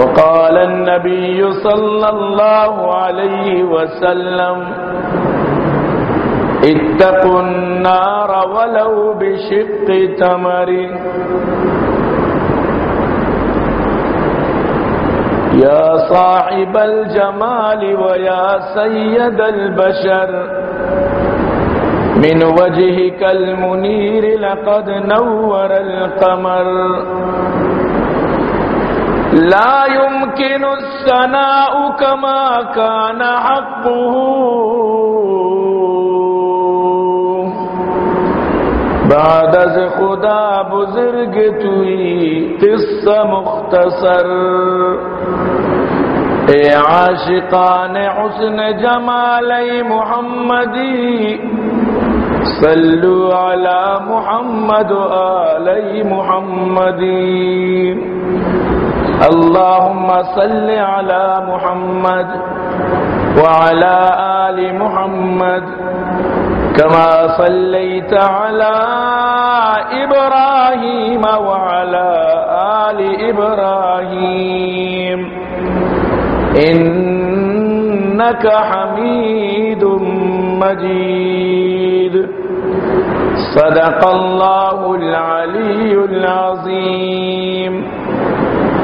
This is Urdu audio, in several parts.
وقال النبي صلى الله عليه وسلم اتقوا النار ولو بشق تمر. يا صاحب الجمال ويا سيد البشر من وجهك المنير لقد نور القمر. لا يمكن الثناء كما كان حقه. بعد از خدا بزرگ توی قصہ مختصر. اے عاشقان حسن جمال محمدی، صلو علی محمد و آلی محمدی. اللهم صل على محمد وعلى آل محمد كما صليت على إبراهيم وعلى آل إبراهيم. إنك حميد مجيد. صدق الله العلي العظيم.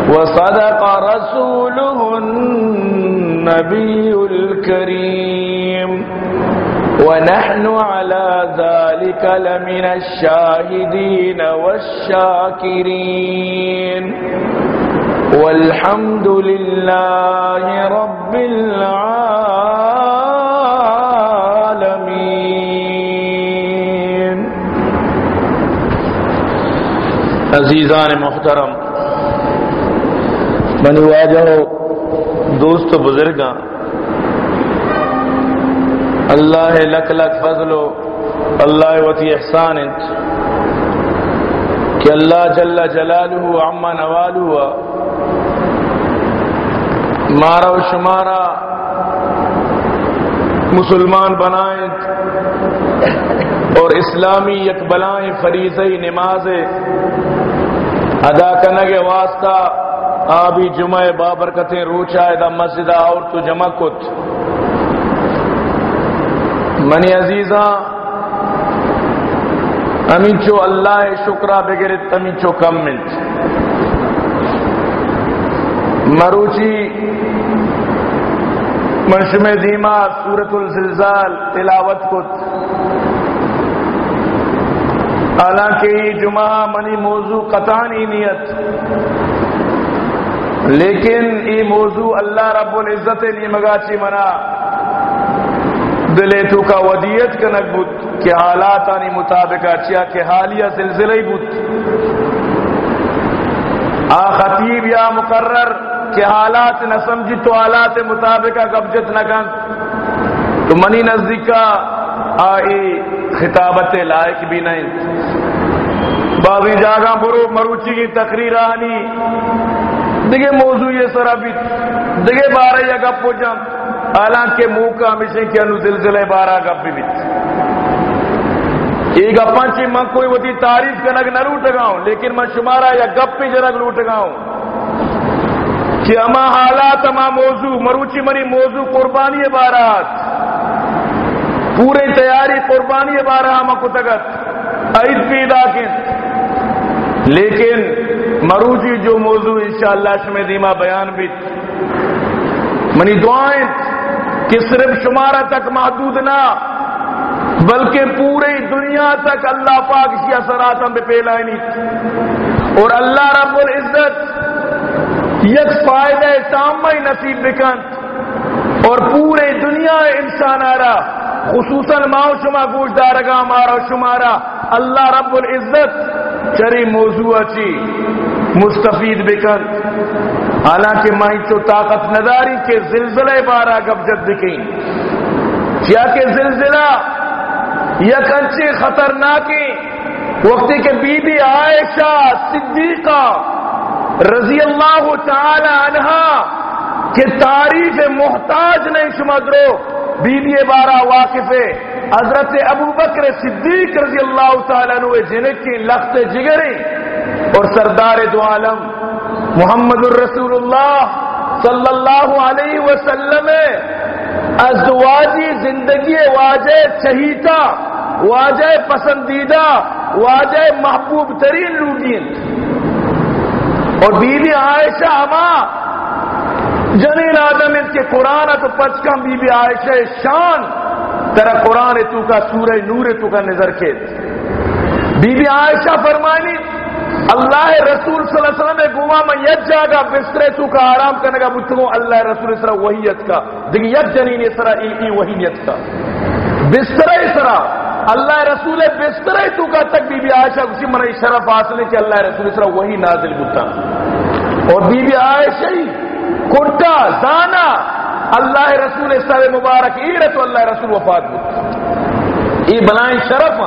وصدق رسوله النبي الكريم. ونحن على ذلك لمن الشاهدين والشاكرين. والحمد لله رب العالمين. عزیزان محترم بنی واجہ دوست بزرگ اللہ لک لک فضل اللہ وتی احسان کہ اللہ جل جلالہ عما نوالہ۔ مارا و شمارا مسلمان بنائیں۔ اور اسلامی یک بلائیں فریضی نماز ادا کرنے کے واسطہ آبی جمعہ بابرکتیں روچا دا مسجدہ اور تو جمع کت۔ منی عزیزاں امین چو اللہ شکرہ بگرت تمین چو کم ملت۔ مروچی منشم دیما سورت الزلزال تلاوت کت۔ حالانکہ یہ جمعہ منی موضوع قطانی نیت۔ لیکن ای موضوع اللہ رب العزت نی مگاچی منا۔ دلے تو کا ودیت کنک بود، کہ حالات آنی مطابق اچیا کہ حالیہ زلزلہ بود۔ آ خطیب یا مقرر، کہ حالات نہ سمجھی تو حالات مطابق قبضت نہ کن۔ تو منی نزدیکا آئی خطابت لائق بھی نہیں باغی جاگا برو مروچی کی تقریر آنی دیگے موضوع یہ سر ابھی دیگے بارہ یا گپ ہو جام۔ حالانکہ منہ کا ہمیشہ کیا نو زلزلہ بارہ گپ بھی بیت۔ ایک اپنچی من کوئی وہ تعریف کا نگ نہ لوٹ گاؤں، لیکن میں شمارا یا گپ پہ جنگ لوٹ گاؤں۔ کہ اما حالات، اما موضوع، مروچی منی موضوع قربانی بارات۔ پورے تیاری قربانی بارہ ہم کو تگت۔ عید پیدا کن لیکن مروجی جو موضوع انشاءاللہ شمی دیما بیان بھی منی دعائیں کہ صرف شمارہ تک محدود نہ، بلکہ پوری دنیا تک اللہ پاک کی اثرات ہم پہ پھیلائنی اور اللہ رب العزت یک فائدہ تامہ نصیب بکن اور پورے دنیا انسان آ رہا خصوصاً ماؤ شما گوش دارگا مارا شمارا اللہ رب العزت چری موضوع اچھی، مستفید بکن حالانکہ مائی تو طاقت نداری کے زلزلہ بارہ گبجت بکیں کیا کہ زلزلہ یک اچھے خطرناکی وقتی کے بی بی عائشہ صدیقہ رضی اللہ تعالی عنہ کہ تعریف محتاج نہیں شما درو بی بی بارہ واقف حضرت ابو بکر صدیق رضی اللہ تعالیٰ عنہ جنک کی لخت جگری اور سردار دو عالم محمد الرسول اللہ صلی اللہ علیہ وسلم ازواجی زندگی واجہ چہیتا، واجہ پسندیدہ، واجہ محبوب ترین لوگین۔ اور بیوی عائشہ ہما جنین آدم اس کے قرآن تو پچکم بی بی عائشہ شان۔ ترا قرآن تو کا سورہ نور تو کا نظر کے بی بی عائشہ فرمانی اللہ رسول صلی اللہ علیہ وسلم میں گوا میں یت جاگا، بسترے تو کا آرام کرنے کا بتگو اللہ رسول اس طرح وحیت کا۔ دیکھ یک جنین اس طرح ای ای وحیت کا۔ بسترے اس طرح اللہ رسول بسترے تو کا تک بی بی عائشہ اسی من شرف حاصل ہے کہ اللہ رسول اس طرح وہی نازل بتا اور بی بی عائشہ ہی، کنٹا، زانا اللہ رسول سر مبارک، ای تو اللہ رسول وفات بود ای بلائیں شرف۔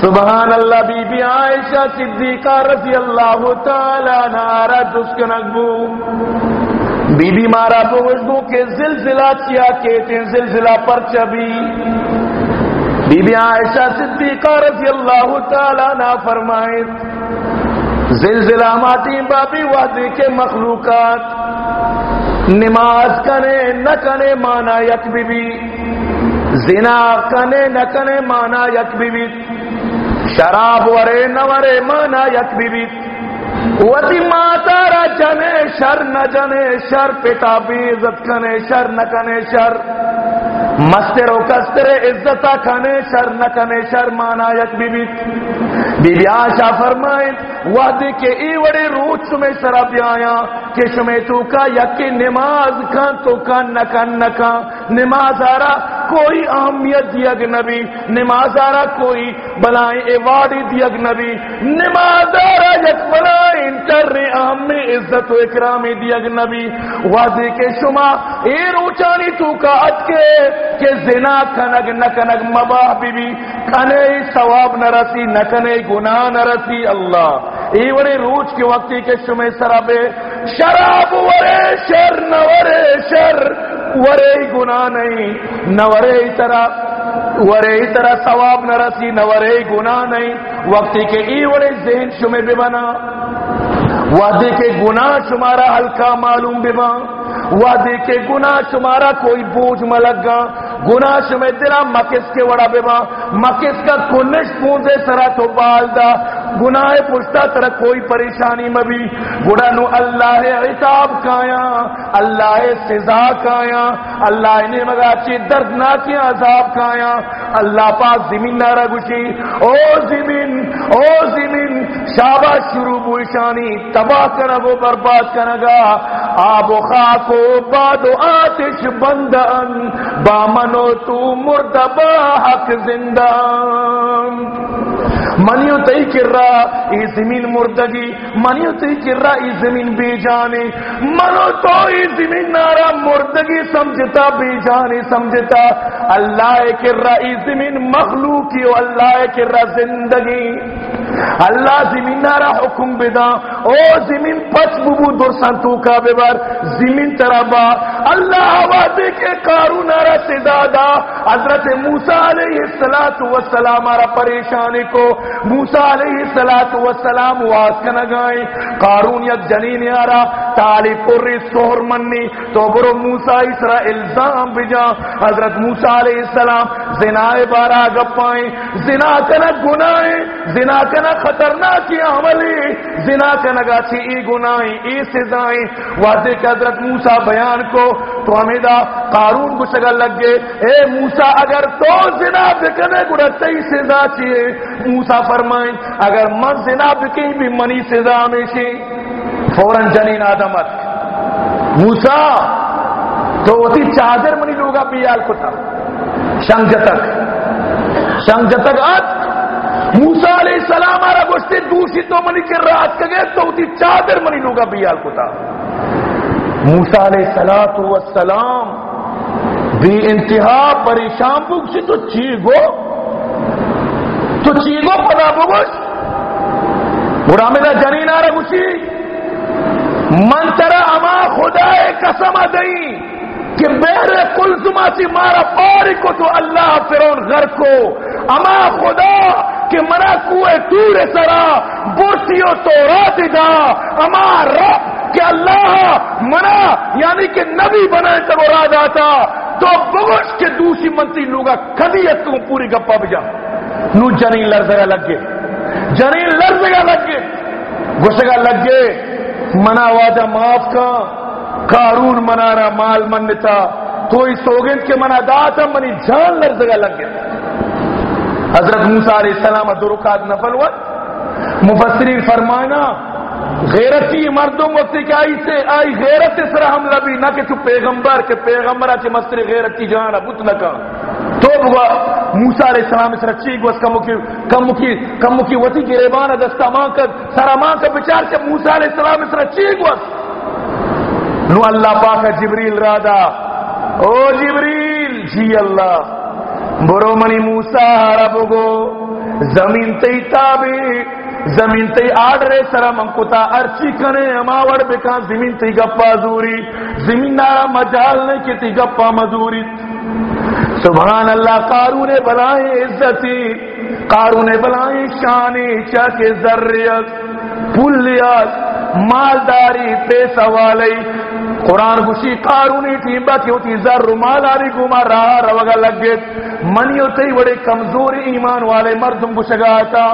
سبحان اللہ، بی بی عائشہ صدیقہ رضی اللہ تعالی نارا دسکن اگبو بی بی مارا بوزدو کے زلزلہ کیا کہتے ہیں زلزلہ پر چبی بی بی عائشہ صدیقہ رضی اللہ تعالی نا فرمائے، زلزلہ ماتی بابی وحدی کے مخلوقات۔ نماز کنے، نہ کنے مانا یک بی بی زنا کنے، نہ کنے مانا یک بی بی شراب ورے، نہ ورے مانا یک بی بی وتی ماتا را جنے، شر نہ جنے، شر پتا بھی عزت کنے، شر نہ کنے، شر۔ مستر و کستر عزت کھنے شر نہ کنے شر مانا یک بی بی بی بی آشا فرمائیں وعدے کے ای وڑے روچ سمیں سرا بیایا کہ شمیں تو کا یک نماز کان تو کان نکان نکان نماز آرہ کوئی اہمیت دیگ نبی، نماز آرا کوئی بلائیں ایوارڈی دیگ نبی۔ نماز آرا یک بلائیں انٹر اہم عزت و اکرامی دیگ نبی۔ وعدے کے شما اے روچانی تو کا اتکے کہ زنا کنگ نکنگ مباہ بی بی کنے ثواب نرسی نکنے گناہ نرسی اللہ ای وڑی روچ کے وقتی کے شمع سرابے۔ شراب ورے شر نورے شر، ورے گناہ نہیں نورے طرح ورے طرح ثواب نہ رسی نورے گناہ نہیں۔ وقتی کے ای وڑے ذہن شمع بے بنا۔ وعدے کے گناہ شمارا ہلکا معلوم بے وعدے کے گناہ شمارا کوئی بوجھ ملگا گناہ شمع تیرا مکس کے وڑا بے مکس کا کنش پونزے سرا تو بالدا گناہ پشتا تر کوئی پریشانی مبی۔ گڑا نو اللہ عطاب کایا، اللہ سزا کایا، اللہ نے مگا چی دردناکی عذاب کایا۔ اللہ پاک زمین نارا گوشی او زمین او زمین شابہ شروع بوشانی تباہ کرنگو برباد کرنگا آب و خاک و باد و آتش بندن با منو تو مردبا حق زندان۔ منیو تئی کر رہا ای زمین مردگی، منیو تئی کر رہا ای زمین بی جانے منو تو ای زمین نارا، مردگی سمجھتا، بی جانے سمجھتا۔ اللہ کر رہا ای زمین مخلوقی، و اللہ کر رہا زندگی۔ اللہ زمین نارا حکم بدا، او زمین پچ ببو درسان تو کا ببر، زمین ترابا، اللہ آوازے کے کارو نارا سدادا حضرت موسیٰ علیہ السلام مارا پریشانی کو، موسیٰ علیہ السلام واس کا نگائیں قارون یک جنین یارا تالی پوری سور منی، تو برو موسیٰ اسرا الزام بجا۔ حضرت موسیٰ علیہ السلام زنائے بارا گپائیں، زنا کنا گنائیں، زنا کنا کنا خطرناکی عملی، زنا کنا گا چی ای گنائیں ای سزائیں واضح کہ حضرت موسیٰ بیان کو، تو ہمیں دا قارون کو شگل لگ گئے۔ اے موسیٰ، اگر تو زنا بکنے گڑا تی سزا چیئے۔ موسیٰ فرمائیں، اگر من زنا بکی بھی منی سزا ہمیشی۔ فوراں جنین آدمت موسیٰ، تو وہ چادر منی لوگا بیال کتا شنگ جتک۔ شنگ جتک ات موسیٰ علیہ السلام آرہ گوشتے دوشی تو منی کر رات کگے تو وہ چادر منی لوگا بیال کتا موسیٰ علیہ السلام بھی انتہا پریشان پوچھی تو چیگو۔ تو چیگو پدا بگوش برا میرا جنین آرہ گوشی من ترا اما خدا قسم دئی کہ میرے کلزما سی مارا پاری کو تو اللہ فرون گھر کو۔ اما خدا کہ منا کوئے تور سرا، برسیو تو رات دا اما رب کہ اللہ منا یعنی کہ نبی بنائے تب راد آتا تو بگوش کے دوسری منتری لوگا کدی تم پوری گپا بجا۔ نو جنین لرزگا لگ گئے جنین لرزگا لگ گئے گسگا لگ گئے منا واجہ معاف کا۔ قارون منا رہا مال منتا۔ تو اس سوگند کے منا داتا منی جان لرزگا لگ گئے حضرت موسیٰ علیہ السلام درکات نفل وقت مفسرین فرمانا، غیرتی مردوں وقت کہ آئی سے، آئی غیرت سر حملہ بھی نہ کہ تو پیغمبر کے پیغمبر آچے مستر غیرتی جانا بت نہ کا۔ تو بگا موسیٰ علیہ السلام اس رچی گوس کمکی کمکی کمکی وطی کی ریبانا دستا ماں کا سارا ماں کا بچار سے موسیٰ علیہ السلام اس رچی گوس نو اللہ پاک جبریل رادا۔ او جبریل جی اللہ۔ برو منی موسیٰ ربگو زمین تی تابی، زمین تی آڈرے سرا منکتا ارچی کنے اماوڑ بکا زمین تی گپا زوری، زمین نارا مجال نہیں کی تی گپا مزوری۔ سبحان اللہ، قارون بلائیں عزتی، قارون بلائیں شانی چک ذریت۔ پولیت مالداری، پیسہ والی قرآن گوشی، قارونی ٹیمبا کیوں ہوتی ذر مالاری گما رہا روگا لگت منی ہوتی بڑے کمزور ایمان والے، مردم گشگاتا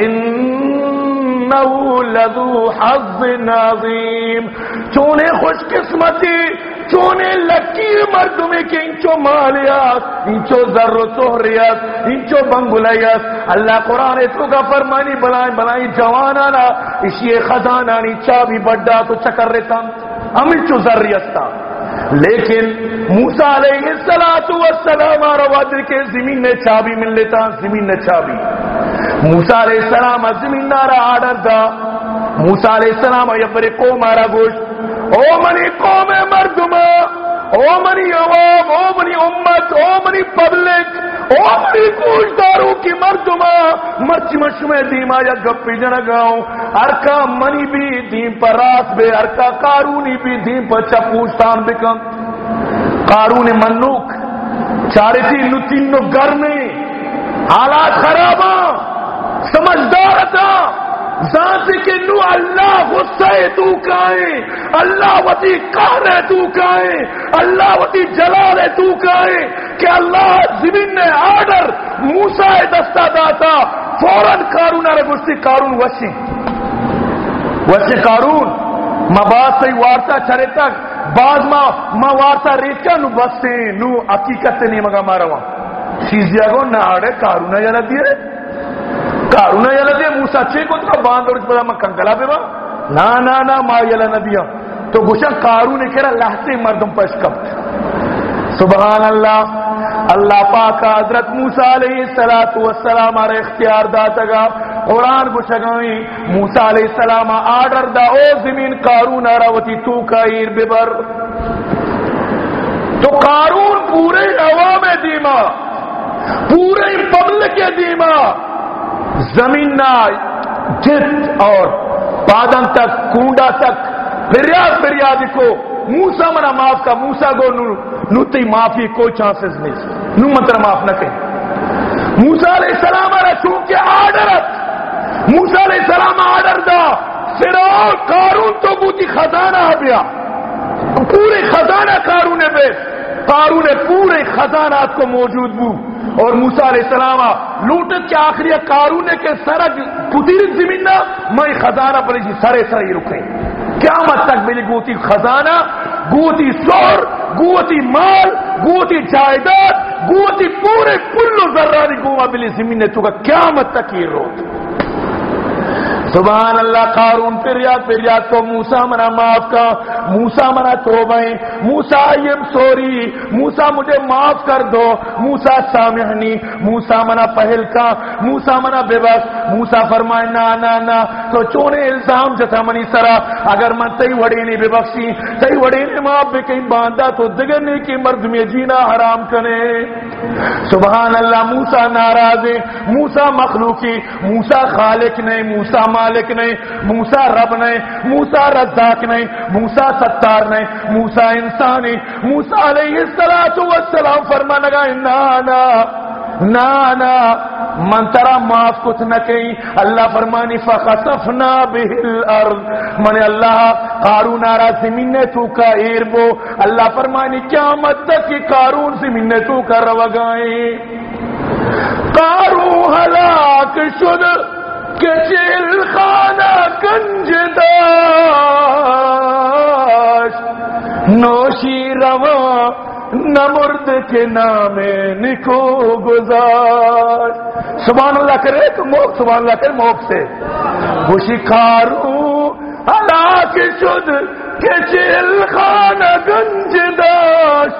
ان لذو حظ نظیم چونے خوش قسمتی چونے لکی مردمی کے انچو مالیات، انچو ذر و سہریت انچو بنگلیت۔ اللہ قرآن تو کا فرمانی بلائیں بلائیں جوانانا، اسی خزانانی چابی بڑا تو چکر رہتا ہم انچو ذریت تھا لیکن موسیٰ علیہ السلام وادر کے زمین نے چابی مل لیتا، زمین نے چابی۔ موسیٰ علیہ السلام زمین نارا آڈر دا موسیٰ علیہ السلام یبری قوم آرا گوشت۔ او منی قوم مردم، او منی عوام، او منی امت، او منی پبلک، او منی گوشداروں کی مردم۔ مرچ مشمع دیما یا گپی جنگاؤں۔ ارکا منی بھی دین پر راس بے، ارکا قارونی بھی دین پر چپوشتان بکم قارون منوک چارے تھی نو تین حالات خراباں۔ سمجھدار تھا ذات کے نو اللہ غصہ تو کائیں، اللہ وتی قہر تو کائیں، اللہ وتی جلال تو کائیں کہ اللہ زمین نے آرڈر موسیٰ دستا داتا، فوراً کارون آرہ گوشتی کارون وشی۔ وشی کارون ما باز سی وارتا چرے تک، باز ما ما وارتا ریچا نو بستے، نو حقیقت نہیں مگا مارا وہاں چیزی آگو نا آڑے کارون کارونا یلا دیئے کارونا یلا دیئے موسیٰ چھے کو تکا باندھ اور اس پدا میں کنگلا پہ با۔ نا نا نا، ما یلا ندیا تو گوشا کارونے کہا لحظے مردم پش کب سبحان اللہ۔ اللہ پاک حضرت موسیٰ علیہ السلام آرہ اختیار داتا گا۔ قرآن گوشگائیں موسیٰ علیہ السلام آڈر دا، او زمین کارون آراوتی تو کائیر ببر تو کارون پورے عوام دیما، پورے پبلک دیما۔ زمین نہ جت اور پادن تک کنڈا تک، فریاد فریاد کو موسا منا معاف کا موسا گو نو معافی کوئی چانسز نہیں۔ نو منتر معاف نہ کہیں موسا علیہ السلام آرہ چونکہ آڈرت موسا علیہ السلام آڈر دا۔ سرا کارون تو بوتی خزانہ بیا پورے خزانہ کارون بے کارون پورے خزانات کو موجود بو۔ اور موسا علیہ السلام لوٹت کے آخری کارون کے سرگ پتیر زمین میں خزانہ پر سرے سرے رکے قیامت تک ملی گوتی خزانہ، گوتی سور، گوتی مال، گوتی جائیداد، گوتی پورے کلو ذرانی گوا ملی زمین نے۔ تو قیامت تک یہ روت سبحان اللہ، قارون، پھر یاد پھر یاد تو موسا منا معاف کا موسا منا تو موسا ایم سوری موسا مجھے معاف کر دو موسا سامحنی موسا منا پہل کا موسا منا بے بس موسا فرمائے نا نا نا، تو چونے الزام جتا منی سرا، اگر من تی وڑی نہیں بے بخشی تی وڑی نے معاف بھی کہیں باندھا، تو دگرنے کی مرد میں جینا حرام کنے سبحان اللہ موسا ناراض موسا مخلوقی موسا خالق نہیں موسا مالک نہیں موسا رب نہیں موسا رزاق نہیں موسا ستار نہیں موسا انسانی موسا علیہ السلام فرما لگا نانا نانا من ترا معاف کچھ نہ کہیں۔ اللہ فرمانی، فخسفنا به الارض من اللہ، قارون آرا، زمین تو کا ایر بو۔ اللہ فرمانی، قیامت تک کہ قارون زمین تو کا روگائیں قارون ہلاک شد۔ کچل خانہ کنج داش نوشی رواں نمرد کے نام نکو گزار۔ سبحان اللہ کرے تو موک سبحان اللہ کرے موک سے۔ خوشی کارو ہلاک شد کہ چل خان گنج داش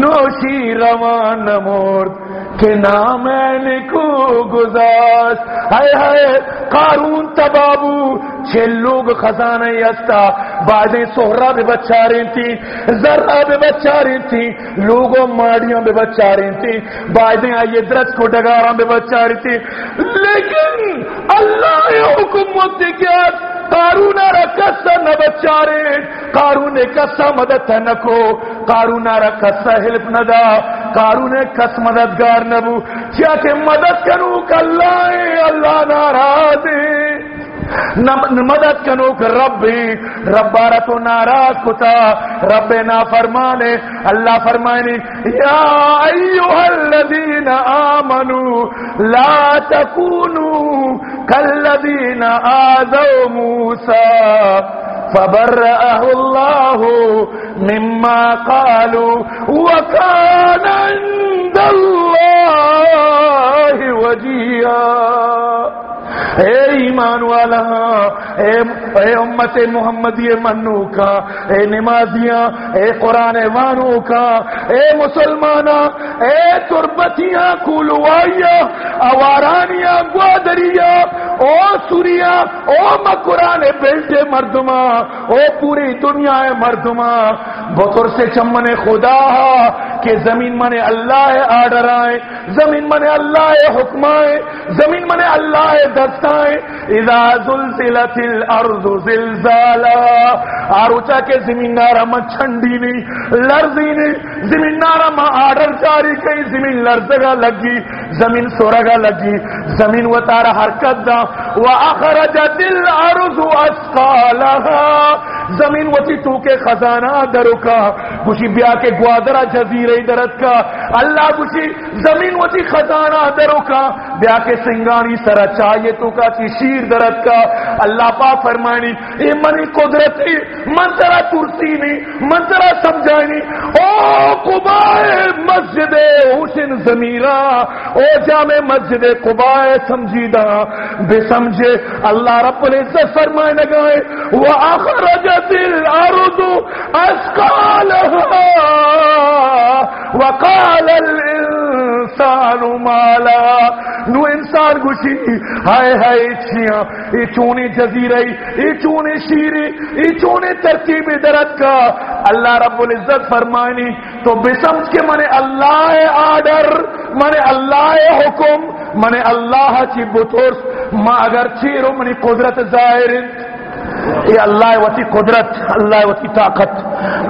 نوشی روان مرد کہ نام نکو گزاش۔ ہائے ہائے، قارون تبابو چھ لوگ خزانہ یستا۔ بعدیں سہرہ بے بچا رہی تھی ذرہ بے بچا رہی تھی، لوگوں ماڑیاں بے بچا رہی تھی۔ بعدیں آئیے درس کو ڈگاراں بے بچا رہی تھی۔ لیکن اللہ حکومت کیا؟ قارون را کسا نہ بچارے، قارون کسا مدد نہ قارون را کسا حلف نہ دا، قارون کس مددگار نبو کیا کہ مدد کرو کہ اللہ اللہ رب ربارہ تو ناراض کتا رب نا فرمانے، اللہ فرمانے، یا ایوہ الذین آمنوا لا تکونوا کالذین آذوا موسیٰ فبرأه الله مما قالوا وكان عند الله وجيها اے ایمان والا اے, اے امت محمدی منو کا اے نمازیاں اے قرآن وانو کا اے مسلمانا اے تربتیاں کولوائیاں اوارانیاں گوادریاں او سوریا او مکران بیلٹے مردما او پوری دنیا مردما بطر سے چمن خدا کہ زمین منے اللہ آڈر آئے، زمین منے اللہ حکم آئے، زمین منے اللہ دستائے اذا زلزلت الارض زلزالا آروچا کے زمین نارا ما چھنڈی نہیں لرزی نہیں زمین نارا ما آڈر جاری کئی، زمین لرزگا لگی، زمین سورگا لگی، زمین و تارا حرکت دا۔ و اخرجت الارض اسقالها زمین وتی تو کے خزانہ درو کا۔ خوشی بیا کے گوادرا جزیرہ درت کا۔ اللہ خوشی زمین وتی خزانہ درو کا۔ بیا کے سنگانی سرا اچھا، چاہیے تو کا چی شیر درد کا۔ اللہ پاک فرمانی اے منی قدرت من ترا ترسی نہیں من ترا سمجھانی او قبائے مسجد حسن زمیرہ، او جامع مسجد قبائے سمجھیدہ بے سمجھے، اللہ رب العزت فرمائے نگائے وَأَخْرَجَتِ الْأَرْضُ أَسْقَالَهَا وَقَالَ الْإِنسَانُ مَالَا، نو انسان گوشی۔ ہائے ہائے چھیاں ای چونے جزیرہی ای چونے شیری ای چونے ترتیب درد کا۔ اللہ رب العزت فرمائنی تو بسمج کے منے اللہ آڈر منے اللہ حکم منے اللہ چی بطورس۔ ما اگر چیرو منی قدرت ظاہر یہ اللہ وتی قدرت، اللہ وتی طاقت،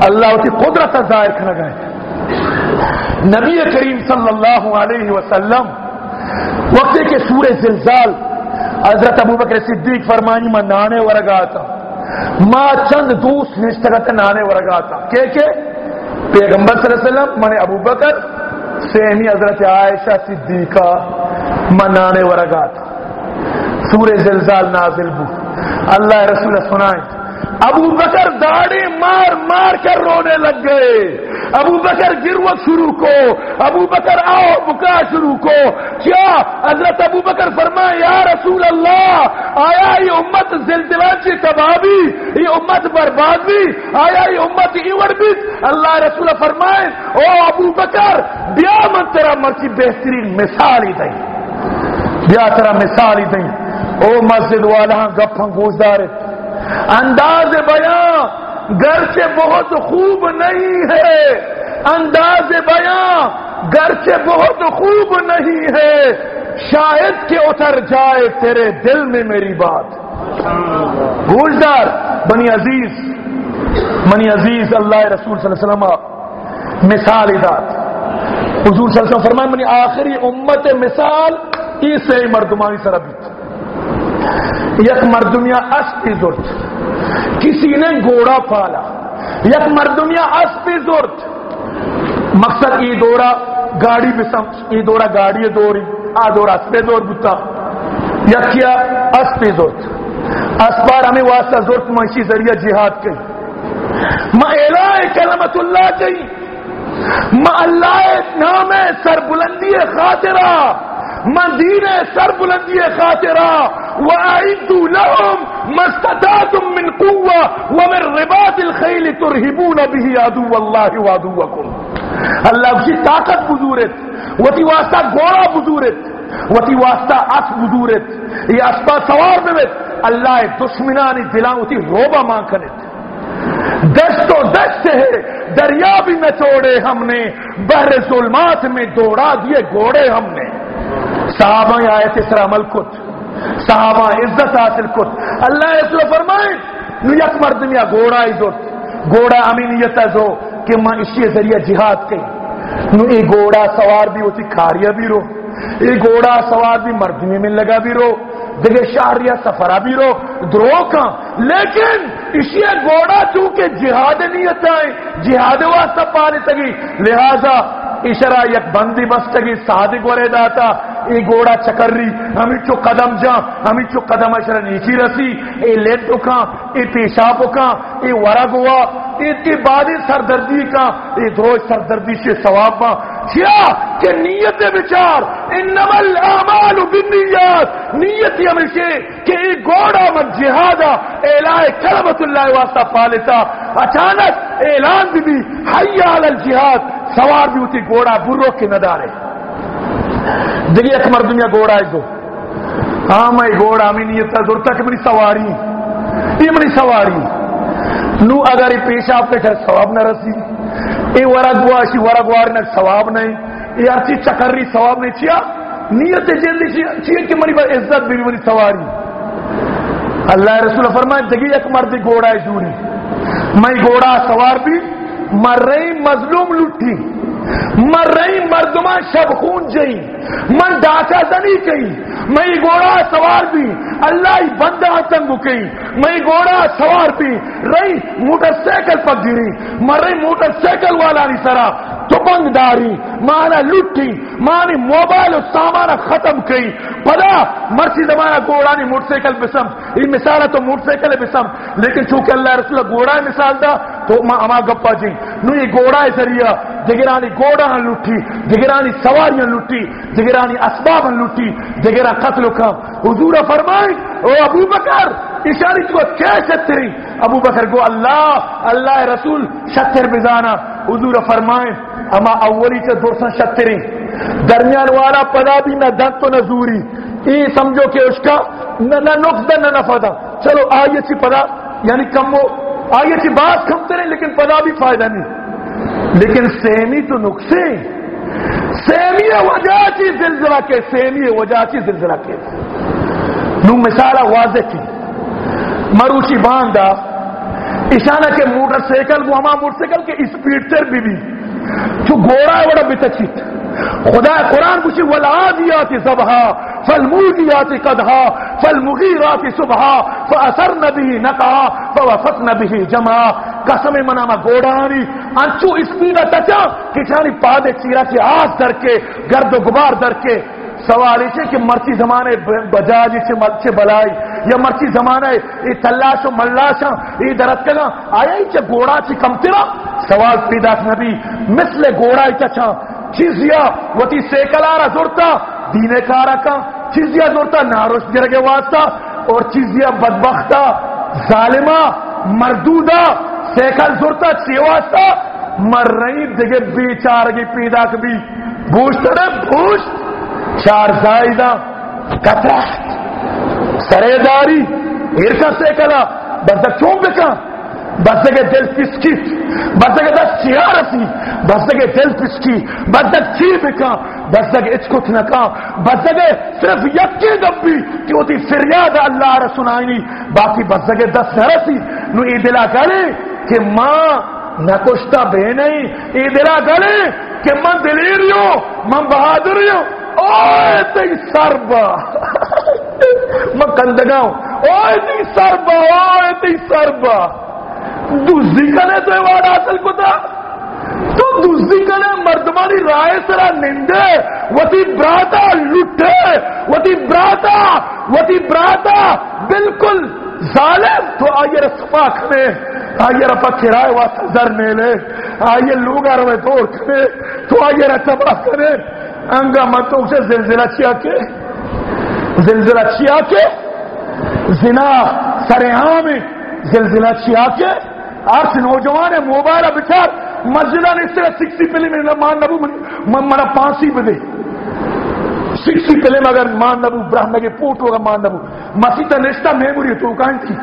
اللہ وتی قدرت ظاہر کرنا گئے نبی کریم صلی اللہ علیہ وسلم، وقت کے سورہ زلزال، حضرت ابو بکر صدیق فرمانی میں نانے ورگا تھا ماں چند دوست نشتگت نانے ورگا تھا کہ کہ؟ پیغمبر صلی اللہ علیہ وسلم، میں ابو بکر سیمی حضرت عائشہ صدیقہ، میں نانے ورگا تھا سورہ زلزال نازل بو اللہ رسول سنائیں ابو بکر داڑھی مار مار کر رونے لگ گئے۔ ابو بکر گروت شروع کو، ابو بکر آؤ بکا شروع کو۔ کیا حضرت ابو بکر فرمائے، یا رسول اللہ، آیا یہ امت زلزلہ کی تباہی یہ امت برباد بھی آیا یہ امت ایوڑ بھی اللہ رسول فرمائے، او ابو بکر، بیا من تیرا مرچی بہترین مثال ہی دیں۔ بیا تیرا مثال ہی دیں۔ او مسجد والا گپاں گوشدار انداز بیان۔ گرچہ بہت خوب نہیں ہے۔ انداز بیان گرچہ بہت خوب نہیں ہے۔ شاید کہ اتر جائے تیرے دل میں میری بات۔ گوشدار بنی عزیز منی عزیز، اللہ رسول صلی اللہ علیہ وسلم، مثال اداد حضور صلی اللہ علیہ وسلم فرمان منی آخری امت مثال اسے مردمانی سربیت یک مردمیا اسپی زرت کسی نے گوڑا پالا۔ یک مردمیا اسپی زرت۔ مقصد ای دورا گاڑی بسم ای دورا گاڑی دوری، آ دورا اسپی دور بتا یک کیا اسپی زرت۔ اسپار ہمیں واسطہ زرت معاشی ذریعہ جہاد کی ما اعلان کلمت اللہ کی ما اللہ نام سر بلندی خاطرہ۔ مدین سر بلندی خاطرہ۔ وَأَعِدُّوا لَهُمْ مَا اسْتَطَعْتُم مِّن قُوَّةٍ وَمِن رِّبَاطِ الْخَيْلِ تُرْهِبُونَ بِهِ عَدُوَّ اللَّهِ وَعَدُوَّكُمْ. اللہ کی طاقت بزورت وتی واسطہ گھوڑا بزورت وتی واسطہ اس بزورت یہ اسبا سوار میں اللہ دشمنانی دلاں وتی روبا مان کنت دست و دست ہے، دریا بھی نہ چھوڑے ہم نے، بحر ظلمات میں دوڑا دیے گھوڑے ہم نے۔ صحابہ آئے تیسرا عمل کت صحابہ عزت حاصل کت اللہ رسول فرمائے نو یک مرد میا گوڑا عزت گوڑا امینیت ازو کہ ماں اسی ذریعہ جہاد کئی نو، ای گوڑا سوار بھی ہوتی کھاریا بھی رو۔ ای گوڑا سوار بھی مردمی میں لگا بھی رو۔ دیکھے شہریہ سفرہ بھی رو۔ درو کا لیکن اسی گوڑا چونکہ جہاد نیت آئے جہاد واسطہ پانے تگی لہذا اشرا یک بندی بستگی صادق ورے داتا۔ ای گوڑا چکری، ہمیں چو قدم جا، ہمیں چو قدم اشرا نیچی رسی، ای لیٹ کا ای پیشاب کا ای ورگ ہوا، ای بعد سردردی کا، ای دروج سردردی سے ثواب با کیا کہ نیت بچار، انما الاعمال بالنیات، نیت ہمیشہ، کہ ای گوڑا من جہادا، اعلان کلمت اللہ واسطہ پالتا اچانک اعلان بھی بھی حی علی الجہاد، سوار بھی ہوتی گوڑا برو کے ندارے دیکھیے ایک مردمیا گوڑا ہے دو. ہاں میں گوڑا میں نیت دور تک منی سواری. یہ منی سواری. نو اگر یہ پیشاب کے گھر ثواب نہ رسی. یہ ورگ واشی ورگ وار نہ ثواب نہیں. یہ ہر چیز چکر ثواب نہیں چیا. نیت جلدی چیئے کہ منی بر عزت بھی منی سواری. اللہ رسول فرمائے دیکھیے ایک مرد گوڑا ہے جوری. میں گوڑا سوار بھی مر رہی مظلوم لٹھی مر رہی مردما شب خون جئی، من ڈاچا زنی کئی میں گوڑا سوار بھی، اللہ ہی بندہ تنگ کئی میں گوڑا سوار بھی، رہی موٹر سائیکل پر گری، مر رہی موٹر سائیکل والا نہیں سرا، تو تپنگ داری مانا لٹی مانی موبائل و سامان ختم کی پدا مرچی زمانہ گوڑانی موٹر سائیکل بسم یہ مثال ہے تو موٹر سائیکل بسم لیکن چونکہ اللہ رسول گوڑا مثال دا، تو اما گپا جی۔ نو یہ گوڑا ہے ذریعہ، جگرانی گوڑا لٹی جگرانی سواریاں لٹی جگرانی اسباب لٹی جگرا قتل کا حضور فرمائے، او ابو بکر، اشاری تو کیا شتری ابو بکر کو اللہ اللہ رسول، شتر بزانا حضور فرمائے اما اولی سے دوسرا شتری. درمیان والا پدا بھی نہ دن تو نہ زوری. یہ سمجھو کہ اس کا نہ نقص نہ نفع دا چلو، آئیے سی پدا یعنی کم وہ آئیے سی بات کم کریں، لیکن پدا بھی فائدہ نہیں. لیکن سیمی تو نقصے سیمی وجہ چی زلزلہ کے سیمی وجہ چی زلزلہ کے. نو مثالہ واضح کی. مروچی باندھا اشانہ کے موٹر سائیکل وہ ہما موٹر سائیکل کے اسپیڈ تر بھی بھی. تو گوڑا ہے بڑا بتچیت خدا قرآن کچھ ولادیات زبہا فالمودیات قدہا، فالمغیرات صبحا فاثر نبی نقا فوفت نبی جمع قسم مناما گوڑانی، انچو اسپیڈا تچا، کچھانی پادے چیرا چی آس در کے، گرد و گبار در کے۔ سوال اسے کہ مرچی زمانے بجاجی سے بلائی، یا مرچی زمانہ یہ تلاش و ملاشا یہ درد کنا۔ آیا ہی چھ گوڑا چھ کم تیرا سوال پیدا نبی مثل گوڑا چچا، چیزیا وہ تی سیکل آرہ زورتا، دینے کارا کا، چیزیا زورتا، ناروش جرگے واسطہ، اور چیزیا بدبختا، ظالمہ، مردودہ، سیکل زورتا چی واسطہ مر رہی، دیگے بیچارگی پیدا کبھی بوشت رہے بوشت چار زائدہ کترات سرے داری ہرکا سے بس چون بکا بس کے دل پسکی بس کے دس چیارسی بس کے دل پسکی بس چی بکا بس کے اچکت نکا بس کے صرف یکی دبی کہ وہ فریاد اللہ رہ سنائنی باقی بس کے دس نرسی نو ای دلا کرے کہ ماں نہ کشتا بے نہیں، ای دلا کرے کہ من دلیریو من بہادریو اوے تی سربا۔ میں کندگاؤں۔ اوے تی سربا اوے تی سربا۔ دوزی کنے تو ایوارد حاصل کو تھا؟ تو دوزی کنے مردمانی رائے سرا نندے وطی براتا لٹھے وطی براتا وطی براتا، بالکل ظالم۔ تو آئیے رسما کھنے، آئیے رپا کرائے واسطہ در نیلے آئیے لوگا روے دور کھنے، تو آئیے رسما کھنے۔ انگا متوں سے زلزلہ چیا کے؟ زلزلہ چیا کے؟ زنا سرے سرحام زلزلہ چیا کے آٹھ نوجوان ہے موبائل بچا مسجدہ نے اس طرح سکسی پہلے میں مان نبو منا پانسی بدے سکسی پہلے میں اگر مان نبو براہم کے پوٹ ہوگا مان نبو مسیح نشتہ میموری تو کہیں تھی۔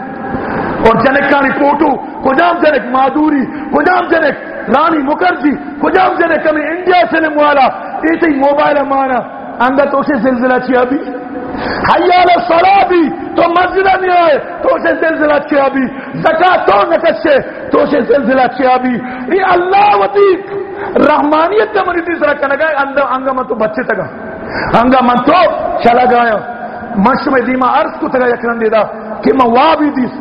اور جنک کانی پوٹو کجام جنک مادوری، کجام جنک رانی مکرجی کجام جنک کمی انڈیا سے نے نموالا ایسی موبائل مانا اندر تو سے زلزلہ چیا بھی حیال سڑا بھی تو مسجد نہیں آئے، تو سے زلزلہ چیا بھی زکاة تو نکشے تو سے زلزلہ چیا بھی یہ اللہ وطیق، رحمانیت کا منی تیسرا کنا گئے انگا من تو بچے تگا۔ انگا من تو چلا گایا مشم دیما عرض کو تگا یکنن دیدا کہ میں وابی دیس۔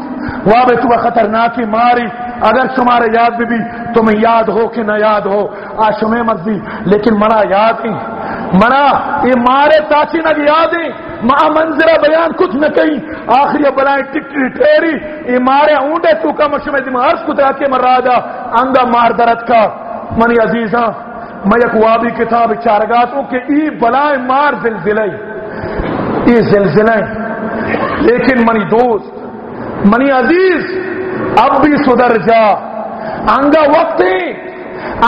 وابے تو خطرناکی ماری۔ اگر تمہارے یاد بھی بھی تمہیں یاد ہو کہ نہ یاد ہو۔ آج تمہیں مرضی، لیکن منا یاد نہیں۔ منا، یہ مارے تاچی نہ یاد ہی ماں منظرہ بیان کچھ نہ کہیں، آخری بلائیں ٹکٹی ٹھیری یہ مارے اونڈے تو کا مشمع دی عرض کو تراکے مر راجا انگا مار درد کا۔ منی عزیزاں، میں ایک وابی کتاب چارگاتوں کہ ای بلائیں مار زلزلے۔ ای زلزلے۔ لیکن منی دوست، منی عزیز، اب بھی سدھر جا۔ انگا وقت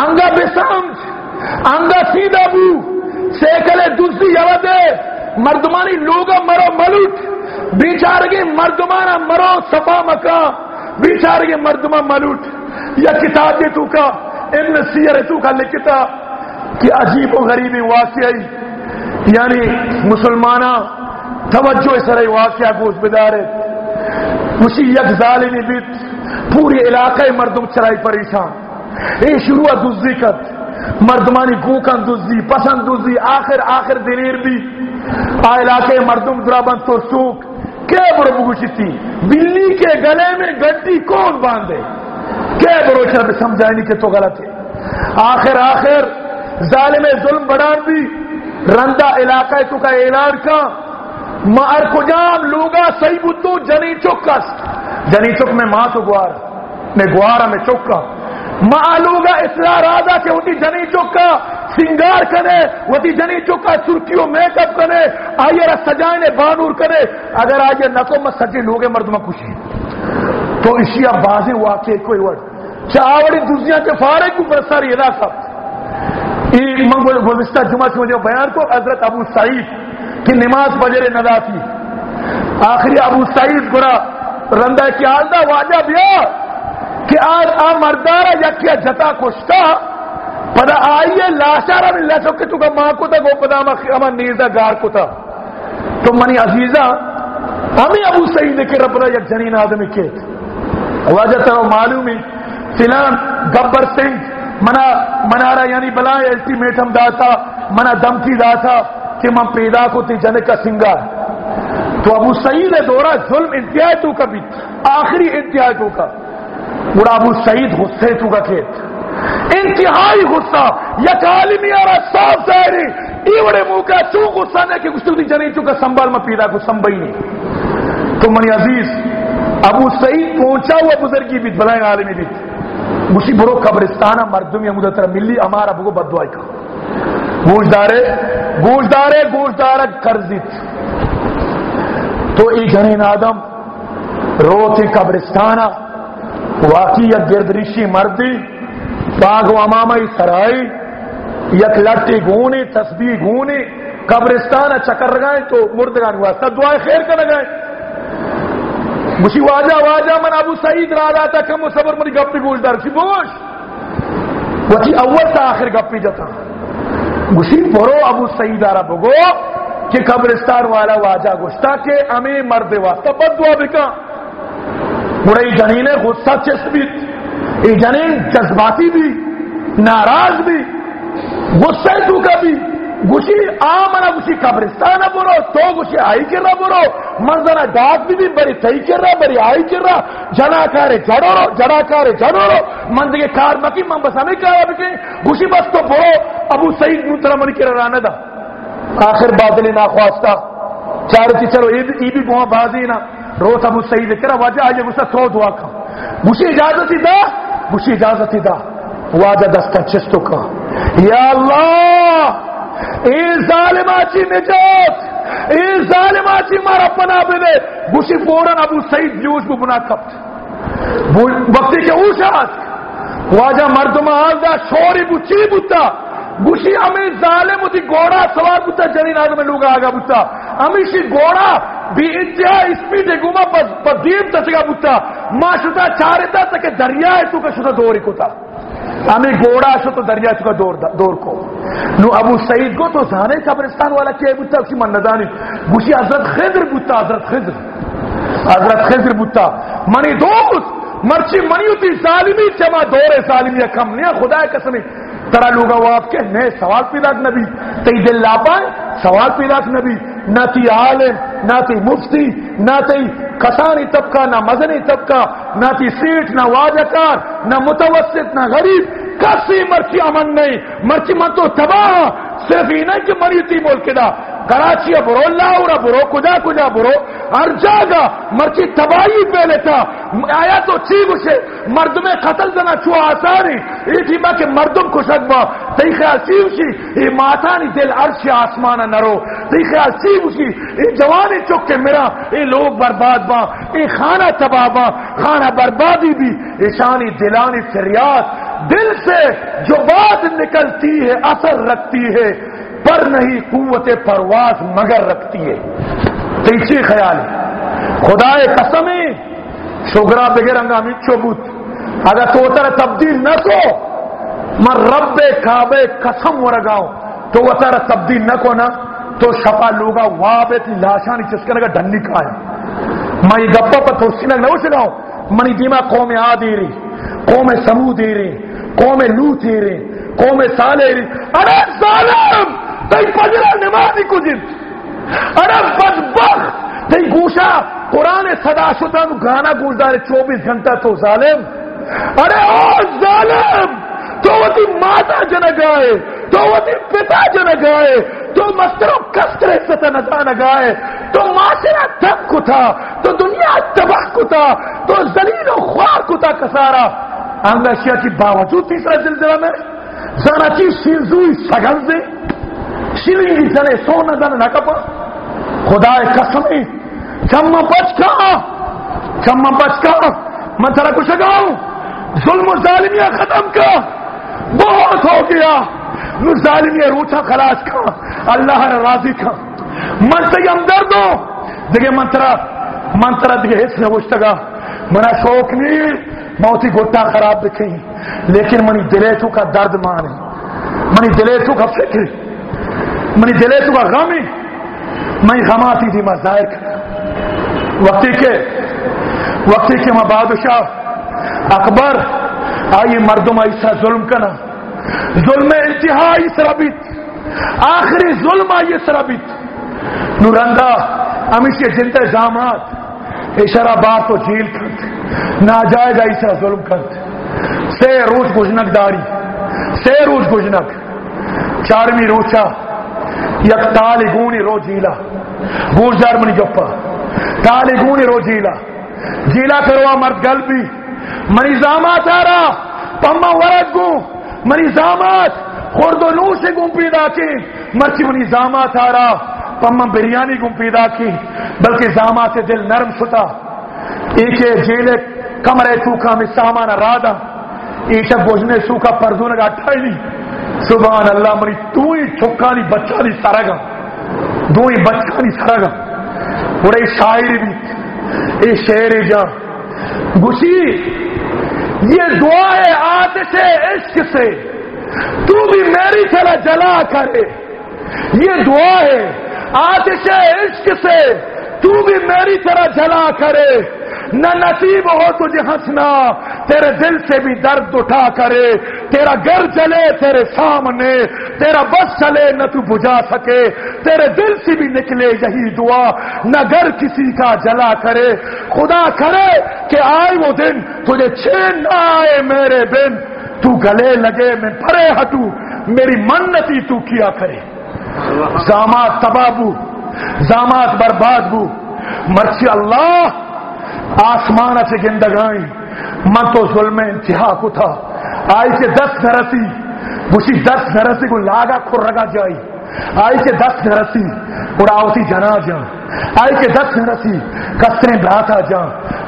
انگا بسمج انگا سیدھا بو۔ سیکلے دوسری یودے مردمانی لوگا مرو ملوٹ بیچارگی مردمانا مرو سپا مکا، بیچارگی مردمہ ملوٹ یا کتاب دے تو کا ابن سیر تو کا لکھتا کہ عجیب و غریبی واقعی یعنی مسلمانہ توجہ اس رہی واقعہ گوش بدارے۔ اسی یک ظالمی بیت، پوری علاقہ مردم چرائی پریشان۔ اے شروع دزدی کت۔ مردمانی گوکن دزدی پسند دزدی آخر آخر دلیر بھی آ علاقے مردم درابن ترسوک کیا برو بگوشی تھی؟ بلی کے گلے میں گڈی کون باندھے؟ کیا برو شرب سمجھائنی کہ تو غلط ہے؟ آخر آخر، ظالم ظلم بڑھان بھی رندہ علاقہ تو کا اعلان کا۔ مار کجام لوگا صحیح بدو جنی چکس جنی چک میں ماں تو گوارا میں گوارا میں چکا ماں لوگا اصلاح رادا کہ جنی چکا، سنگار کرے وہی جنی چکا، سرکیوں میک اپ کرے آئیے را سجائنے بانور کرے اگر آئیے نکو میں سجے لوگے مرد میں خوشی۔ تو اسی اب بازی واقعی کوئی ورد چاوڑی دنیا کے فارغ کو برساری علاقہ گزشتہ جمعہ سے مجھے بیان کو، حضرت ابو سعید کی نماز بجر ندا تھی آخری ابو سعید گرا، رندہ کی آلدہ واجہ بیا۔ کہ آج آ مردارا یا کیا جتا کشتا، پدا آئیے لاشارا من لاشو کہ تو کا ماں کو تا گو پدا اما نیزہ گار کو تا تو منی عزیزہ، ہمیں ابو سعید کے رب یک جنین آدمی کیت واجہ ترہ معلوم ہے۔ فلان گبر سنگھ، منا منارا یعنی بلا الٹیمیٹ ہم داتا، منا دمکی داتا کہ من پیدا کو تی جن کا سنگار۔ تو ابو سعید دورا ظلم انتہائی تو کا بھی، آخری انتہائی تو کا۔ بڑا ابو سعید غصے تو کا کھیت۔ انتہائی غصہ۔ یک عالمی آرہ صاف ظاہری۔ ایوڑے منہ کا چون غصہ نے کہ گشتو دی جنی چون کا سنبال میں پیدا کو سنبئی نہیں۔ تو منی عزیز، ابو سعید پہنچا ہوا بزرگی بھی بلائیں عالمی بھی۔ مسی برو قبرستان مردم یا مدتر ملی ہمارا بگو بدوائی کا۔ گوش دارے گوش دارے گوش دارا کرزیت تو ای گھنین آدم، روتی قبرستان واقعی یک گردریشی مردی، باغ و امامی سرائی یک لٹی گونی، تسبیح گونی، قبرستان چکر گئے تو مردگان ہوا۔ سب خیر کر گئے مجھے واجہ واجہ من ابو سعید را رہا تھا کم صبر منی گپی گوش دار سی بوش! وچی اول تا آخر گپی جتا مجھے پرو ابو سعید آرہ بگو کہ قبرستان والا واجہ گوشتا کہ امی مرد واسطہ بد دعا بکا۔ پورے جنین غصہ چست بھی، ای جنین جذباتی بھی، ناراض بھی غصہ تو کا بھی، گوشی آمنا گوشی قبرستان برو تو گوشی آئی کر رہا برو منظر ڈاک بھی بھی بری تئی کر رہا بری آئی کر رہا جنا کارے جڑو رو جڑا کارے جڑو رو، مند کے کار مکی من بس ہمیں کہا بکے، گوشی بس تو برو ابو سعید نوترا من کر رانا دا۔ آخر بادلی ناخواستہ چارو چی چلو ای بھی بہاں بازی نا۔ روز ابو سعید کرا واجہ آئیے گوشا تو دعا کا۔ گوشی اجازت دا گوشی اجازت دا واجہ دستا چستو کا۔ یا اللہ، اے ظالماچی نجات، اے ظالماچی مارا پناہ بدے گوشی فوراں ابو سعید جوش بو بنا کپت وقتی کے اوشات واجہ مردم آلدہ شوری بو، چی بوتا گوشی ہمیں ظالم ہوتی گوڑا سوار بوتا جنین آگا میں لوگا آگا بوتا ہمیں شی گوڑا بھی انتہا اسپیڈ گما پر دیم تسگا بوتا۔ ما شتا چارے تا تک دریا ہے تو کا شتا دوری کو ہمیں گوڑا شو تو دریا چکا دور, دور کو۔ نو ابو سعید کو تو زانے قبرستان والا کیا بوتا اسی من ندانی گوشی حضرت خضر بوتا حضرت خضر۔ حضرت خضر بوتا۔ منی دو کت مرچی منی ہوتی ظالمی چما دور ظالمی کم نہیں خدا قسمی۔ ترا لوگا وہ آپ کے نئے سوال پیدا نبی۔ تی دل لاپائے سوال پیدا نبی۔ نہ تھی عالم، نہ تھی مفتی، نہ تھی کسانی طبقہ، نہ مدنی طبقہ، نہ تھی سیٹ، نہ واجکار، نہ متوسط، نہ غریب، کسی مرچی امن نہیں مرچی من تو تباہ، صرف ہی نہیں کہ مری تھی ملک دا۔ کراچی برو لاہور برو کجا کجا برو ہر جاگا مرچی تباہی پہلے تھا۔ آیا تو چی گوشے مردم قتل دنا چو آسانی۔ یہ تھی کہ مردم کشک با۔ تی خیال چی گوشی یہ ماتانی دل عرش آسمان نرو تی خیال چی گوشی یہ جوانی چک کے میرا۔ یہ لوگ برباد با۔ یہ خانہ تباہ با۔ خانہ بربادی بھی۔ یہ شانی دلانی فریاد۔ دل سے جو بات نکلتی ہے، اثر رکھتی ہے۔ پر نہیں قوت پرواز مگر رکھتی ہے۔ تیچی خیال خدا قسم شگرا بغیر انگامی چوبوت اگر تو اتر تبدیل نہ کو میں رب کعبے قسم ورگاؤں۔ تو وہ تبدیل نہ کو نا، تو شپا لوگا وہاں پہ تھی لاشانی چسکنے کا ڈنڈی کا ہے میں یہ گپا پر تھوڑی نہ نہ سکھاؤں منی دیما قوم آ دی رہی قوم سمو دی رہی قوم لو تھی رہے قوم سالے رہے ارے ظالم! تئی پجرا نمازی کو جن ارے بدبخت تئی گوشا قرآن صدا شدہ نو گانا گوش دارے چوبیس گھنٹہ تو ظالم۔ ارے او ظالم، تو وہ تی ماتا جنہ نگائے تو وہ دن پتا جو نگائے تو مستروں کسترے سے ندا نگائے تو معاشرہ تھک کو تھا تو دنیا تباہ کو تھا تو زلیل و خوار کو تھا کسارا انگشیا کی باوجود تیسرا زلزلہ میں زانا چی شیزوی سگل دے شیلنگی زنے سونا دن نکپا خدا قسمی چمہ بچ کا چمہ کا میں ترا کچھ گاؤں ظلم و ظالمیہ ختم کا بہت ہو گیا۔ ظالمیہ روچا خلاص کا اللہ نے راضی کا من سے ہم درد ہو۔ دیکھے منترا منترا دیکھے اس نے وشتگا منا شوق نہیں۔ موتی گوٹا خراب دکھیں۔ لیکن منی دلے کا درد مانے منی دلے کا فکر۔ منی دلے تو کا غمی. میں غماتی تھی میں ظاہر کرا. وقتی کے وقتی کے میں بادشاہ اکبر آئی مردم ایسا ظلم کنا. ظلم انتہائی سرابت آخری ظلم آئی سرابت نورندہ امیش کے جنت جامعات اشارہ بات تو جیل کرت ناجائز ایسا ظلم کرت سے روز گجنک داری. سے روز گجنک. چارمی روچا یک تالی گونی رو جیلا گوش جار منی جپا تالی گونی رو جیلا جیلا کروا مرد گل منی زامات آرا پما ورد گو منی زامات خورد و نوش گم پیدا کی مرچی منی زامات آرا پما بریانی گم پیدا کی بلکہ زامات دل نرم شتا ایک جیل کمرے تو میں سامان رادا ایک بوجھنے سو کا پردون کا اٹھائی سبحان اللہ منی تو ہی چھکانی بچہ نہیں سارگا دو ہی بچہ نہیں سارگا بڑے شاعری بھی اے شعر جا گشی یہ دعا ہے آتش عشق سے۔ تو بھی میری طرح جلا کرے۔ یہ دعا ہے آتش عشق سے۔ تو بھی میری طرح جلا کرے۔ نہ نصیب ہو تجھے ہنسنا، تیرے دل سے بھی درد اٹھا کرے، تیرا گھر چلے تیرے سامنے، تیرا بس چلے نہ تو بجا سکے، تیرے دل سے بھی نکلے یہی دعا، نہ گھر کسی کا جلا کرے۔ خدا کرے کہ آئے وہ دن تجھے چھین نہ آئے میرے بن۔ تو گلے لگے، میں پرے ہٹوں، میری منتی تو کیا کرے۔ زامات تبابو زامات برباد بو۔ مرچی اللہ آسمان سے گندگائیں من تو ظلم انتہا کو تھا آئی کے دس نرسی اسی دس نرسی کو لاگا کھر رگا جائی۔ آئی کے دس نرسی، اڑاوتی جنا جا۔ آئی کے دس نرسی، کسریں براتا جا۔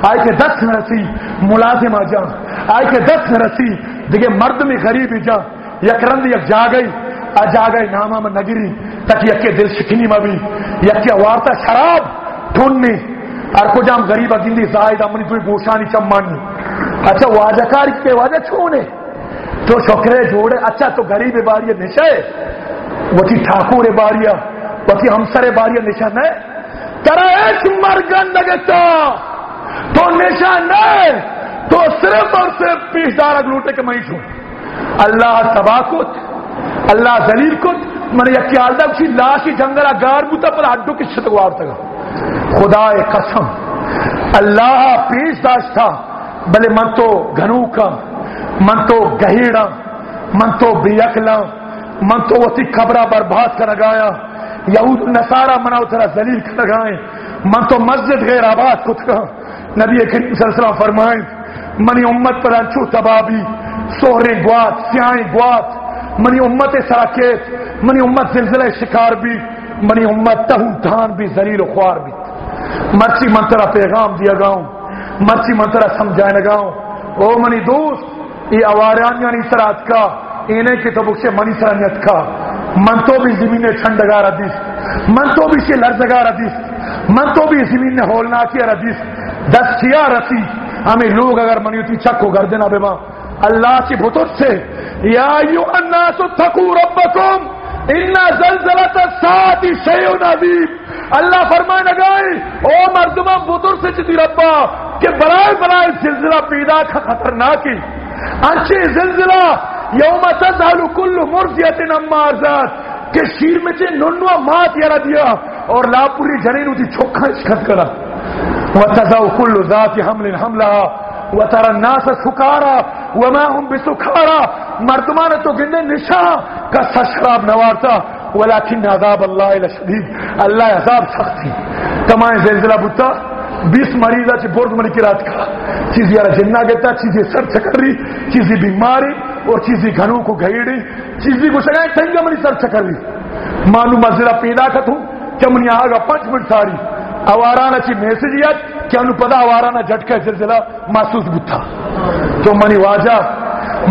آئی کے دس نرسی ملازم آ جا۔ آئی کے دس نرسی دیکھے مرد میں غریب جا۔ یک رند یک جا گئی آ جا گئی ناما میں نگری۔ تک یک کے دل شکنی میں بھی، یک کے وارتا شراب ٹھوننی اور کو جام غریب گندی زائد امنی توی گوشانی چمانی اچھا واجہ کاری کے واجہ چھونے تو شکرے جوڑے اچھا تو غریب باری نشے وہ تھی ٹھاکور باریا وہ ہمسر باریا نشا ہے ترا ایک مرگن لگتا تو نشا ہے تو صرف اور صرف پیش دارا لوٹے کے میں چھو۔ اللہ تباہ کت، اللہ ذلیل کت من یکی آلدہ کسی لاشی جنگلہ گار بوتا پر ہڈو کس چھتگوار تگا۔ خدا قسم، اللہ پیش داشتا بلے من تو گھنو کا من تو گہیڑا من تو بیکلا من تو وسی خبرہ برباد کر گایا، یہود نصارہ منا اترا ذلیل کر گائے، من تو مسجد غیر آباد کت کا نبی کریم صلی اللہ علیہ وسلم فرمائیں منی امت پر انچو تبابی، سوہرے گوات سیائیں گوات، منی امت سراکیت منی امت زلزلہ شکار بھی، منی امت تہو دھان بھی، ذلیل و خوار بھی۔ مرچی منترا پیغام دیا گاؤں مرچی منترا سمجھائے گاؤں۔ او منی دوست یہ اواران یعنی سرات کا، اینے کی تو بکشے منی سرانیت کا۔ من تو بھی زمین چھنڈگا ردیس من تو بھی سے لرزگا ردیس من تو بھی زمین نے ہولنا کیا ردیس دس کیا رسی؟ ہمیں لوگ اگر منیوتی چک کو گردے نہ بے ماں اللہ کی بھتر سے، یا ایوہ الناس اتقو ربکم۔ انا زلزلت ساتی شیعون عظیم اللہ فرمائے نگائے او مردمہ بطر سے چتی ربا، کہ برائے برائے زلزلہ پیدا کا خطرناک انچے زلزلہ، یوم تزہل کل مرزیت اما ارزاد کہ شیر میں چے ننوہ مات یرا دیا، اور لا پوری جنینو تی چھوکا شکت کرا۔ وتزاو كل ذات حمل حملها وترى الناس سكارى وما هم بسكارى مردمان تو گندے نشاں کا شراب نوارتا ولیکن عذاب اللہ شدید۔ اللہ عذاب سخت تھی۔ تمام زلزلہ بتا بیس مریضہ چی برد منی کی رات کا۔ چیزی یارا جنہ گتا چیزی سر چکر رہی چیزی بیماری، اور چیزی گھنوں کو گھیڑی چیزی کو شکایت تنگا منی سر چکر رہی معلوم مزدہ پیدا کتوں کہ منی آگا پنچ منٹ ساری۔ اوارانا چی میسیج یاد کہ انو پدا اوارانا جھٹکا زلزلہ محسوس بتا تو منی واجہ،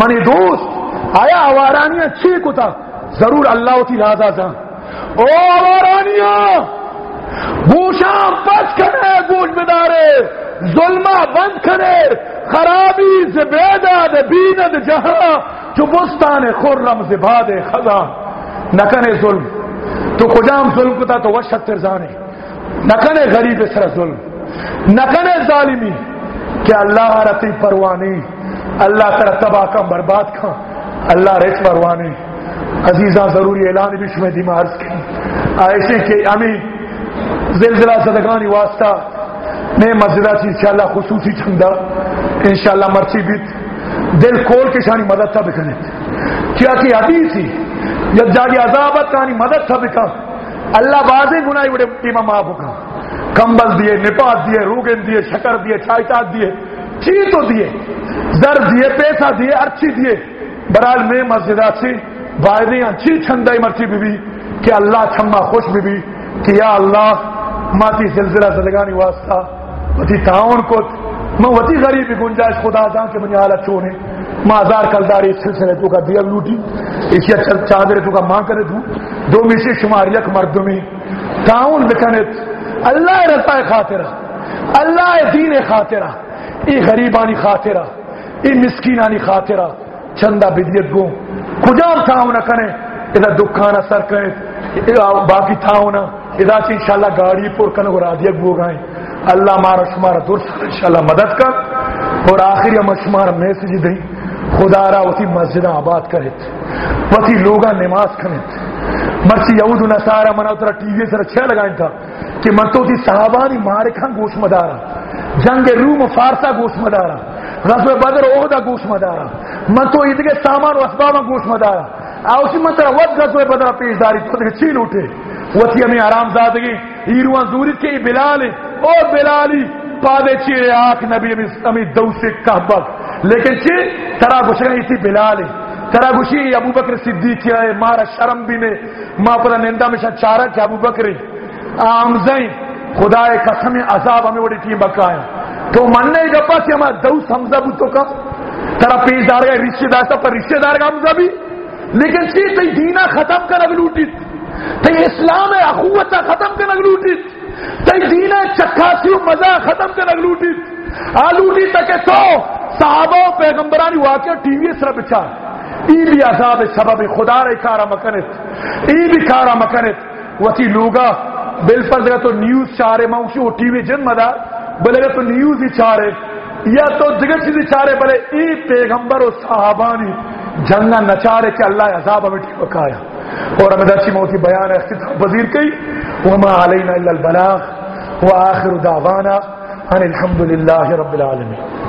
منی دوست آیا اوارانیاں چی کتا؟ ضرور اللہ ہوتی لازا جا او اوارانیاں گوشاں بچ کرے گوش بدارے ظلمہ بند کرے خرابی زبیدہ دے بیند جہاں جو بستان خرم زباد خدا نکنے ظلم۔ تو کجام ظلم کتا؟ تو وشت ترزانے نکنے غریب سر ظلم۔ نکنے ظالمی۔ کہ اللہ رتی پروانی اللہ تر تباہ کا برباد کا اللہ رچ پروانی عزیزاں، ضروری اعلان بھی شمہ دیمہ عرض کی۔ ایسے کہ امی، زلزلہ صدقانی واسطہ، میں مسجدہ چی انشاءاللہ خصوصی چندہ، انشاءاللہ مرچی بیت۔ دل کھول کے شانی مدد تھا بکنے کیا کہ حدیث ہی جب جاگی عذابت کہانی مدد تھا بکا اللہ بازے گناہی بڑے امام آپ کا کمبل دیے نپات دیے، روگن دیے، شکر دیے چائٹات دیے، چیز تو دیے۔ زر دیے، پیسہ دیے، ارچی دیے۔ برحال میں مسجدہ سے وائدے اچھی چھندائی مرچی بھی بھی کہ اللہ چھما خوش بھی بھی کہ یا اللہ ماتی سلسلہ زدگانی واسطہ، وتی تعاون کو میں وتی غریب گنجائش خدا دا کہ مجھے حالت چونے۔ ماں ہزار کلداری سلسلے تو کا دیا لوٹی اسی اچھا چادر تو کا ماں کرے دوں۔ دو میشی شمار یک مردمی تعاون بکنت اللہ رضا خاطرہ، اللہ دین خاطرہ، ای غریبانی خاطرہ، ای مسکینانی خاطرہ۔ چندہ بدیت گو کجام تعاون کنے؟ ادھا دکھانا سر کرے باقی تعاون ادا سے انشاءاللہ گاڑی پر کن اور آدیا گو گائیں اللہ مارا شمارا درست انشاءاللہ مدد کر۔ اور آخری ہم شمارا میسج جی دیں۔ خدا را وتی مسجد آباد کرت وتی لوگا نماز کنت مرسی یہود و نصارہ منا اترا ٹی وی سر اچھا لگائیں تھا کہ من تو تی صحابانی مارکاں گوش مدارا جنگ روم و فارسا گوش مدارا غزو بدر عہدہ گوش مدارا۔ من تو ادھے سامان و اسبابا گوش مدارا۔ آوشی من ترا ود غزو بدر پیش داری۔ تو دیکھ چیل اٹھے۔ وتی ہمیں آرام زادگی۔ ہیروان زورید کے بلال۔ او بلالی، پادے چیرے آنکھ، نبی امی دو سے کہبک۔ لیکن چی؟ ترا گشگا اسی بلال۔ ترا گشی ابو بکر صدیق ہے مارا شرم بھی نے ما پتا نندہ میں چارہ کہ ابو بکر۔ آمزیں خدا قسم عذاب ہمیں وڑی ٹیم بکایا تو مننے گپا کہ ہمارا دو سمزہ بوتو کا۔ ترا پیش دار گئے رشتے دار پر رشتے دار کا حمزہ بھی۔ لیکن چی تی دینہ ختم کر اگ لوٹی تی اسلام اخوت ختم کر اگ لوٹی تی دینہ چکاسی و مزہ ختم کر اگ لوٹی آلوٹی تک تو صحابہ و پیغمبرانی واقعہ ٹی وی سر بچا ای بھی عذاب سبب خدا رہی کارا مکنت۔ ای بھی کارا مکنت۔ وتی لوگا بل بالفرض تو نیوز چارے موشی وہ ٹی وی جن مدار۔ بلے تو نیوز ہی چارے، یا تو جگہ چیز چارے، بلے ای پیغمبر و صحابانی جنگا نچارے کہ اللہ عذاب ہمیں ٹھیک بکایا اور ہمیں درچی موتی بیان ہے اختتام وزیر کی، وما علینا الا البلاغ، وآخر دعوانا ان الحمد للہ رب العالمین۔